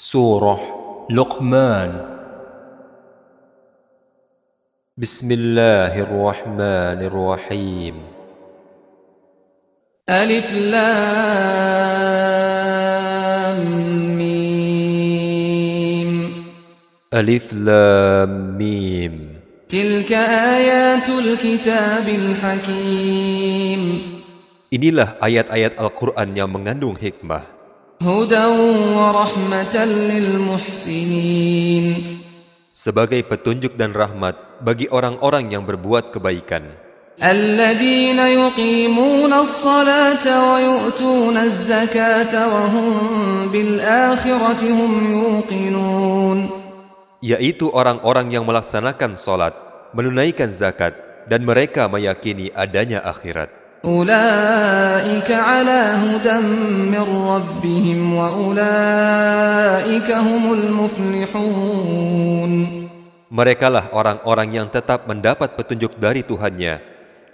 سورة لقمان. بسم الله الرحمن الرحيم. ألف لام ميم. ألف لام ميم. تلك آيات الكتاب الحكيم. Inilah ayat-ayat Al-Quran yang mengandung hikmah. هدى ورحمة للمحسنين sebagai petunjuk dan rahmat bagi orang-orang yang berbuat kebaikan الذين يقيمون الصلاة ويؤتون الزكاة وهم بالآخرة هم يوقنون yaitu orang-orang yang melaksanakan sholat, menunaikan zakat, dan mereka meyakini adanya akhirat. أولئك على هدى من ربهم وأولئك هم المفلحون Merekalah orang-orang yang tetap mendapat petunjuk dari Tuhannya,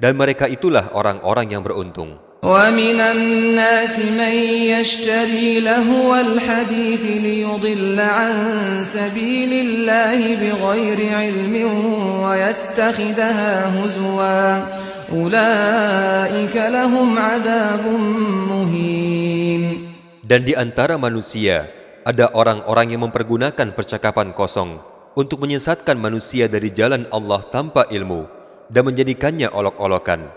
dan mereka itulah orang-orang yang beruntung. ومن الناس من يشتري لهو الحديث ليضل عن سبيل الله بغير علم ويتخذها هزوا أولئك لهم عذاب مهين Dan di antara manusia, ada orang-orang yang mempergunakan percakapan kosong untuk menyesatkan manusia dari jalan Allah tanpa ilmu dan menjadikannya olok-olokan.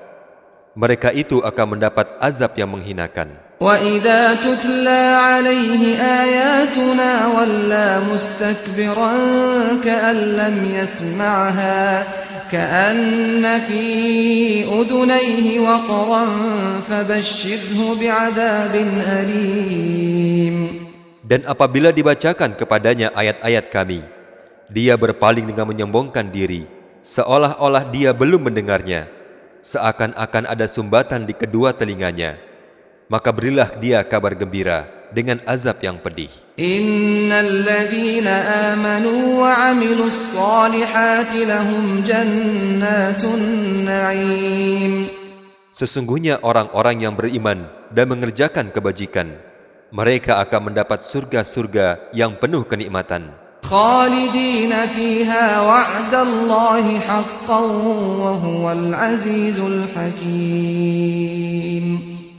Mereka itu akan mendapat azab yang menghinakan. وإذا تتلى عليه آياتنا ولى مستكبرا كأن لم يسمعها كأن في أذنيه وقرا فبشره بعذاب أليم Dan apabila dibacakan kepadanya ayat-ayat kami, dia berpaling dengan menyombongkan diri, seolah-olah dia belum mendengarnya, seakan-akan ada sumbatan di kedua telinganya. Maka berilah dia kabar gembira dengan azab yang pedih. إن الذين آمنوا وعملوا الصالحات لهم جنات النعيم Sesungguhnya orang-orang yang beriman dan mengerjakan kebajikan, mereka akan mendapat surga-surga yang penuh kenikmatan. خالدين فيها وعد الله حقا وهو العزيز الحكيم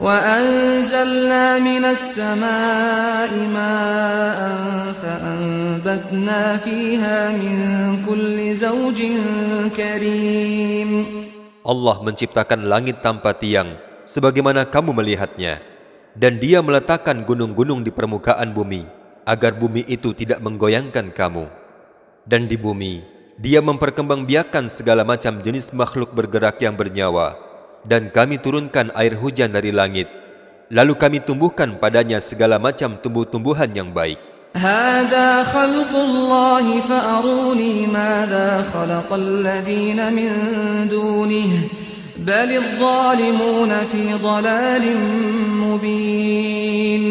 وأنزلنا من السماء ماء فأنبتنا فيها من كل زوج كريم Allah menciptakan langit tanpa tiang, sebagaimana kamu melihatnya, dan Dia meletakkan gunung-gunung di permukaan bumi, agar bumi itu tidak menggoyangkan kamu. Dan di bumi, Dia memperkembangbiakan segala macam jenis makhluk bergerak yang bernyawa, dan kami turunkan air hujan dari langit, lalu kami tumbuhkan padanya segala macam tumbuh-tumbuhan yang baik. هذا خلق الله فأروني ماذا خلق الذين من دونه بل الظالمون في ضلال مبين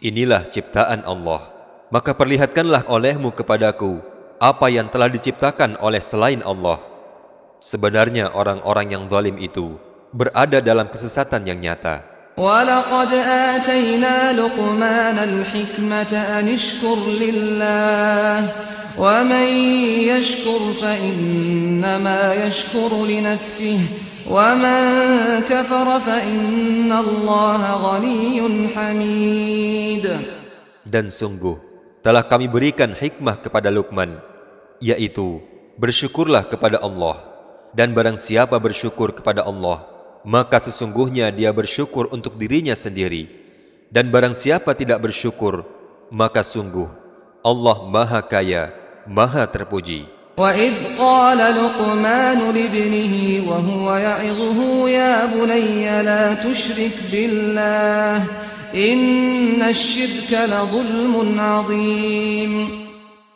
Inilah ciptaan Allah. Maka perlihatkanlah olehmu kepadaku apa yang telah diciptakan oleh selain Allah. Sebenarnya orang-orang yang zalim itu berada dalam kesesatan yang nyata. ولقد آتينا لقمان الحكمة أن اشكر لله ومن يشكر فإنما يشكر لنفسه ومن كفر فإن الله غني حميد Dan sungguh, telah kami berikan hikmah kepada Luqman, yaitu bersyukurlah kepada Allah. Dan barang siapa bersyukur kepada Allah, maka sesungguhnya dia bersyukur untuk dirinya sendiri. Dan barang siapa tidak bersyukur, maka sungguh Allah Maha Kaya, Maha Terpuji. وإذ قال لقمان لابنه وهو يعظه يا بني لا تشرك بالله إن الشرك لظلم عظيم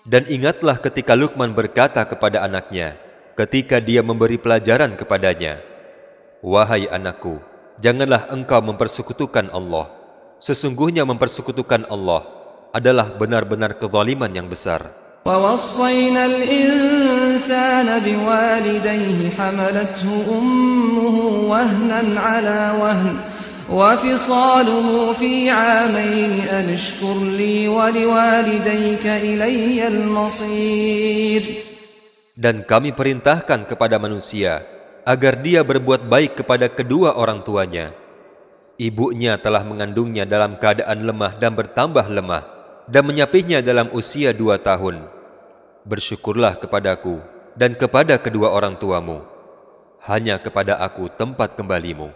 Dan ingatlah ketika Luqman berkata kepada anaknya, ketika dia memberi pelajaran kepadanya, Wahai anakku, janganlah engkau mempersekutukan Allah. Sesungguhnya mempersekutukan Allah adalah benar-benar kezaliman yang besar. ووصينا الإنسان بوالديه حملته أمه وهنا على وهن وفصاله في عامين أن اشكر لي ولوالديك إلي المصير dan kami perintahkan kepada manusia agar dia berbuat baik kepada kedua orang tuanya. Ibunya telah mengandungnya dalam keadaan lemah dan bertambah lemah dan menyapihnya dalam usia dua tahun. Bersyukurlah kepadaku dan kepada kedua orang tuamu. Hanya kepada aku tempat kembalimu.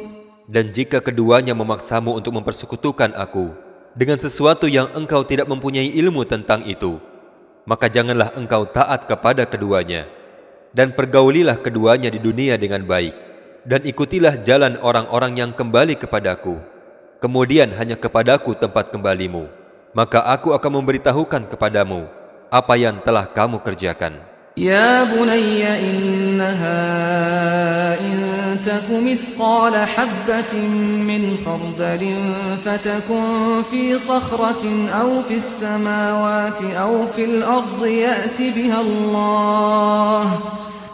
Dan jika keduanya memaksamu untuk mempersekutukan aku dengan sesuatu yang engkau tidak mempunyai ilmu tentang itu, maka janganlah engkau taat kepada keduanya. Dan pergaulilah keduanya di dunia dengan baik. Dan ikutilah jalan orang-orang yang kembali kepadaku. Kemudian hanya kepadaku tempat kembalimu. Maka aku akan memberitahukan kepadamu apa yang telah kamu kerjakan. يا بني إنها إن تك مثقال حبة من خردل فتكن في صخرة أو في السماوات أو في الأرض يأت بها الله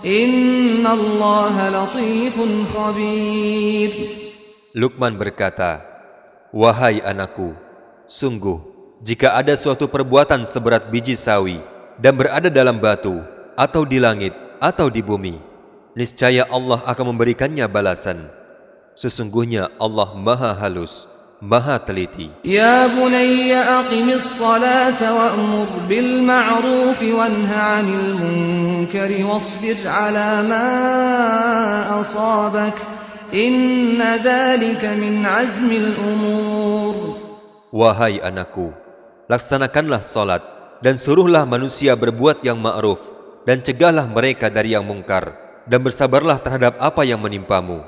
إن الله لطيف خبير Lukman berkata, Wahai anakku, sungguh, jika ada suatu perbuatan seberat biji sawi dan berada dalam batu, atau di langit atau di bumi, niscaya Allah akan memberikannya balasan. Sesungguhnya Allah maha halus, maha teliti. Ya bunayya aqimis salata wa'mur bil ma'ruf wanha 'anil munkar. wasbir 'ala ma asabak. Inna dhalika min azmil umur. Wahai anakku, laksanakanlah salat dan suruhlah manusia berbuat yang ma'ruf dan cegahlah mereka dari yang mungkar dan bersabarlah terhadap apa yang menimpamu.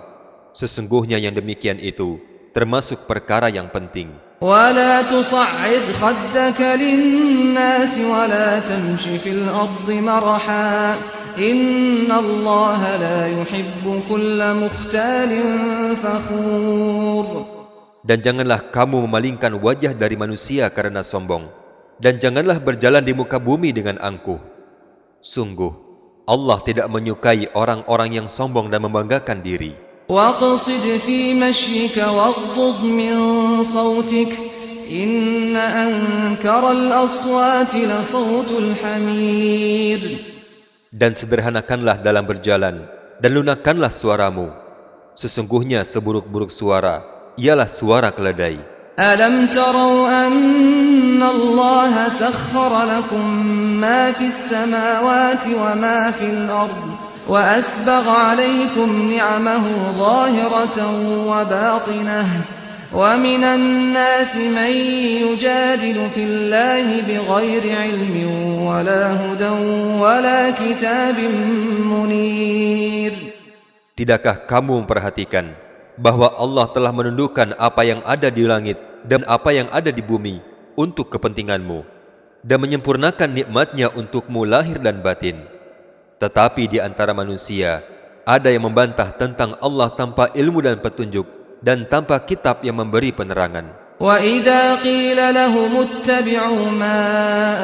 Sesungguhnya yang demikian itu termasuk perkara yang penting. ولا تصعد خدك للناس ولا تمش في الأرض مرحا إن الله لا يحب كل مختال فخور Dan janganlah kamu memalingkan wajah dari manusia karena sombong. Dan janganlah berjalan di muka bumi dengan angkuh. Sungguh, Allah tidak menyukai orang-orang yang sombong dan membanggakan diri. واقصد في مشيك واغضض من صوتك إن أنكر الأصوات لصوت الحمير Dan sederhanakanlah dalam berjalan, dan lunakkanlah suaramu. Sesungguhnya seburuk-buruk suara, ialah suara keledai. ألم تروا أن الله سخر لكم ما في السماوات وما في الأرض وأسبغ عليكم نعمه ظاهرة وباطنة ومن الناس من يجادل في الله بغير علم ولا هدى ولا كتاب منير Tidakkah kamu memperhatikan bahwa Allah telah menundukkan apa yang ada di langit dan apa yang ada di bumi untuk kepentinganmu dan menyempurnakan nikmatnya untukmu lahir dan batin. Tetapi di antara manusia ada yang membantah tentang Allah tanpa ilmu dan petunjuk dan tanpa kitab yang memberi penerangan. وإذا قيل لهم اتبعوا ما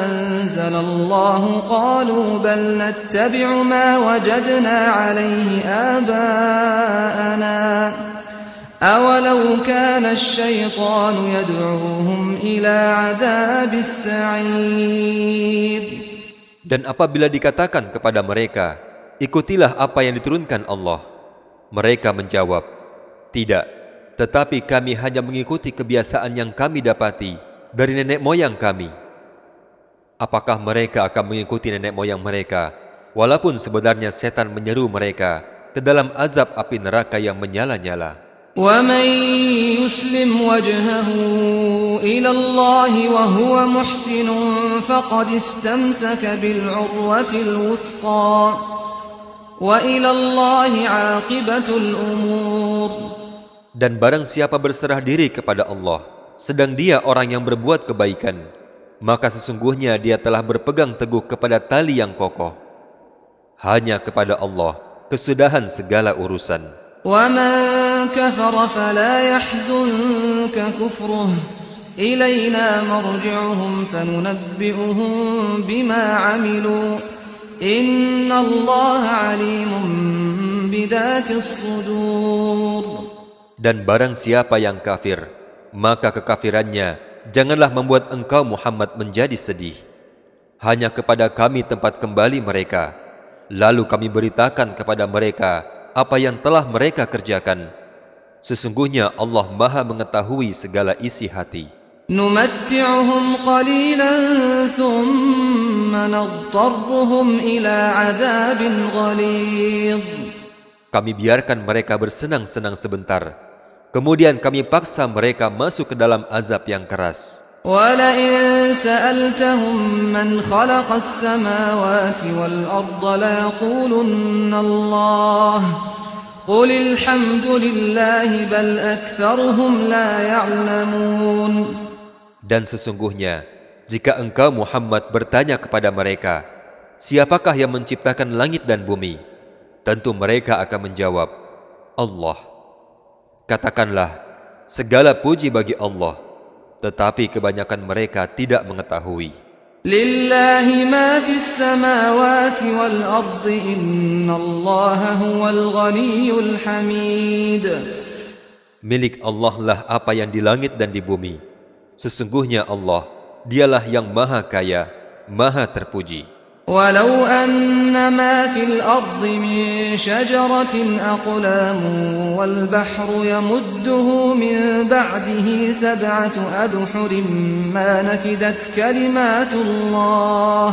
أنزل الله قالوا بل نتبع ما وجدنا عليه آباءنا أولو كان الشيطان يدعوهم إلى عذاب السعير Dan apabila dikatakan kepada mereka, ikutilah apa yang diturunkan Allah. Mereka menjawab, tidak, tetapi kami hanya mengikuti kebiasaan yang kami dapati dari nenek moyang kami. Apakah mereka akan mengikuti nenek moyang mereka, walaupun sebenarnya setan menyeru mereka ke dalam azab api neraka yang menyala-nyala. ومن يسلم وجهه إلى الله وهو محسن فقد استمسك بالعروة الوثقى وإلى الله عاقبة الأمور Dan barang siapa berserah diri kepada Allah, sedang dia orang yang berbuat kebaikan, maka sesungguhnya dia telah berpegang teguh kepada tali yang kokoh. Hanya kepada Allah kesudahan segala urusan. ومن كفر فلا يحزنك كفره إلينا مرجعهم فننبئهم بما عملوا إن الله عليم بذات الصدور Dan barang siapa yang kafir, maka kekafirannya janganlah membuat engkau Muhammad menjadi sedih. Hanya kepada kami tempat kembali mereka. Lalu kami beritakan kepada mereka apa yang telah mereka kerjakan. Sesungguhnya Allah Maha mengetahui segala isi hati. نمتعهم قليلا ثم نضطرهم إلى عذاب غليظ Kami biarkan mereka bersenang-senang sebentar. Kemudian kami paksa mereka masuk ke dalam azab yang keras. ولئن سألتهم من خلق السماوات والأرض ليقولن الله قل الحمد لله بل أكثرهم لا يعلمون Dan sesungguhnya, jika engkau Muhammad bertanya kepada mereka, siapakah yang menciptakan langit dan bumi? Tentu mereka akan menjawab, Allah. Katakanlah, segala puji bagi Allah, tetapi kebanyakan mereka tidak mengetahui. Milik Allah lah apa yang di langit dan di bumi. Sesungguhnya Allah, dialah yang maha kaya, maha terpuji. ولو أن ما في الأرض من شجرة أقلام والبحر يمده من بعده سبعة أبحر ما نفدت كلمات الله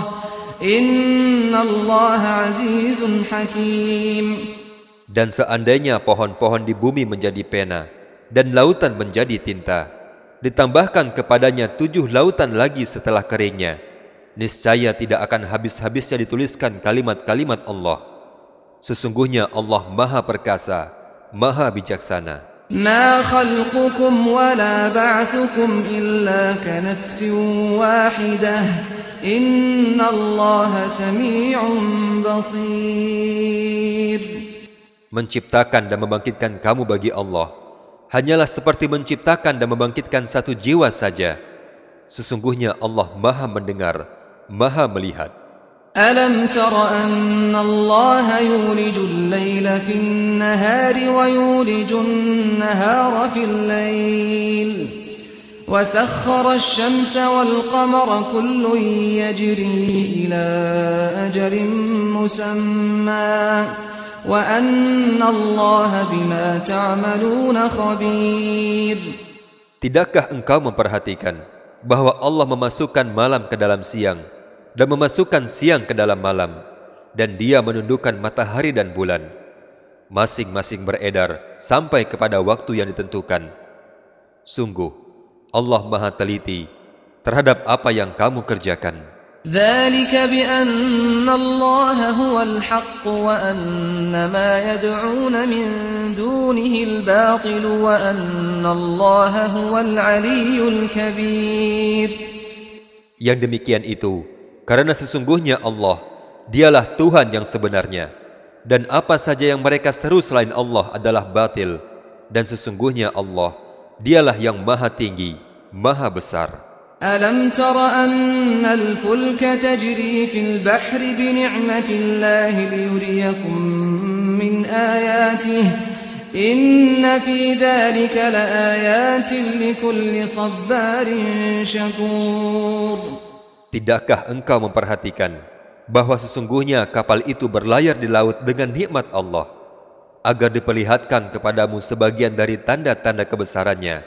إن الله عزيز حكيم Dan seandainya pohon-pohon di bumi menjadi pena, dan lautan menjadi tinta, ditambahkan kepadanya tujuh lautan lagi setelah keringnya, niscaya tidak akan habis-habisnya dituliskan kalimat-kalimat Allah. Sesungguhnya Allah Maha Perkasa, Maha Bijaksana. ما خلقكم ولا بعثكم إلا كنفس واحدة إن الله سميع بصير Menciptakan dan membangkitkan kamu bagi Allah hanyalah seperti menciptakan dan membangkitkan satu jiwa saja. Sesungguhnya Allah Maha mendengar, Maha melihat. ألم تر أن الله يولج الليل في النهار ويولج النهار في الليل؟ وسخر الشمس والقمر كل يجري إلى أجل مسمى. وأن الله بما تعملون خبير. Tidakkah engkau memperhatikan bahwa Allah memasukkan malam ke dalam siang dan memasukkan siang ke dalam malam dan dia menundukkan matahari dan bulan. Masing-masing beredar sampai kepada waktu yang ditentukan. Sungguh Allah Maha teliti terhadap apa yang kamu kerjakan ذلك بأن الله هو الحق وأن ما يدعون من دونه الباطل وأن الله هو العلي الكبير yang demikian itu karena sesungguhnya Allah dialah Tuhan yang sebenarnya dan apa saja yang mereka seru selain Allah adalah batil dan sesungguhnya Allah dialah yang maha tinggi maha besar ألم تر أن الفلك تجري في البحر بنعمة الله ليريكم من آياته إن في ذلك لآيات لكل صبار شكور Tidakkah engkau memperhatikan bahwa sesungguhnya kapal itu berlayar di laut dengan nikmat Allah agar diperlihatkan kepadamu sebagian dari tanda-tanda kebesarannya.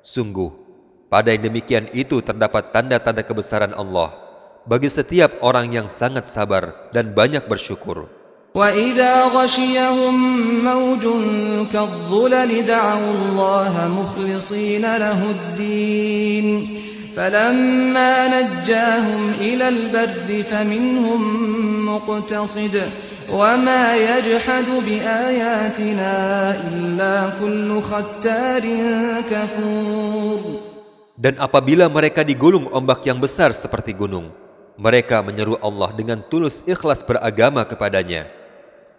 Sungguh, pada yang demikian itu terdapat tanda-tanda kebesaran Allah bagi setiap orang yang sangat sabar dan banyak bersyukur. وإذا غشيهم موج كالظلل دعوا الله مخلصين له الدين فلما نجاهم إلى البر فمنهم مقتصد وما يجحد بآياتنا إلا كل ختار كفور dan apabila mereka digulung ombak yang besar seperti gunung, mereka menyeru Allah dengan tulus ikhlas beragama kepadanya.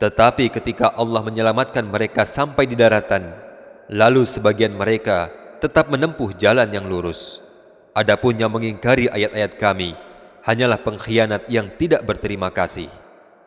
Tetapi ketika Allah menyelamatkan mereka sampai di daratan, lalu sebagian mereka tetap menempuh jalan yang lurus. Adapun yang mengingkari ayat-ayat kami, hanyalah pengkhianat yang tidak berterima kasih.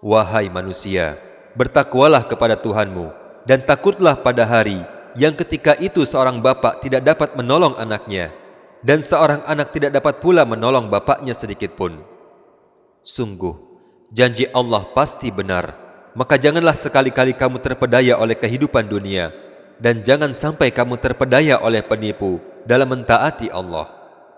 Wahai manusia, bertakwalah kepada Tuhanmu dan takutlah pada hari yang ketika itu seorang bapak tidak dapat menolong anaknya dan seorang anak tidak dapat pula menolong bapaknya sedikit pun. Sungguh, janji Allah pasti benar, maka janganlah sekali-kali kamu terpedaya oleh kehidupan dunia dan jangan sampai kamu terpedaya oleh penipu dalam mentaati Allah.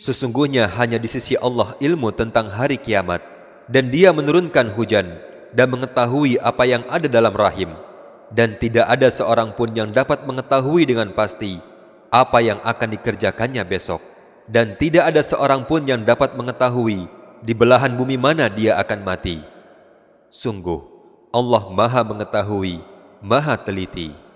Sesungguhnya hanya di sisi Allah ilmu tentang hari kiamat, dan Dia menurunkan hujan dan mengetahui apa yang ada dalam rahim, dan tidak ada seorang pun yang dapat mengetahui dengan pasti apa yang akan dikerjakannya besok, dan tidak ada seorang pun yang dapat mengetahui di belahan bumi mana dia akan mati. Sungguh, Allah Maha Mengetahui, Maha Teliti.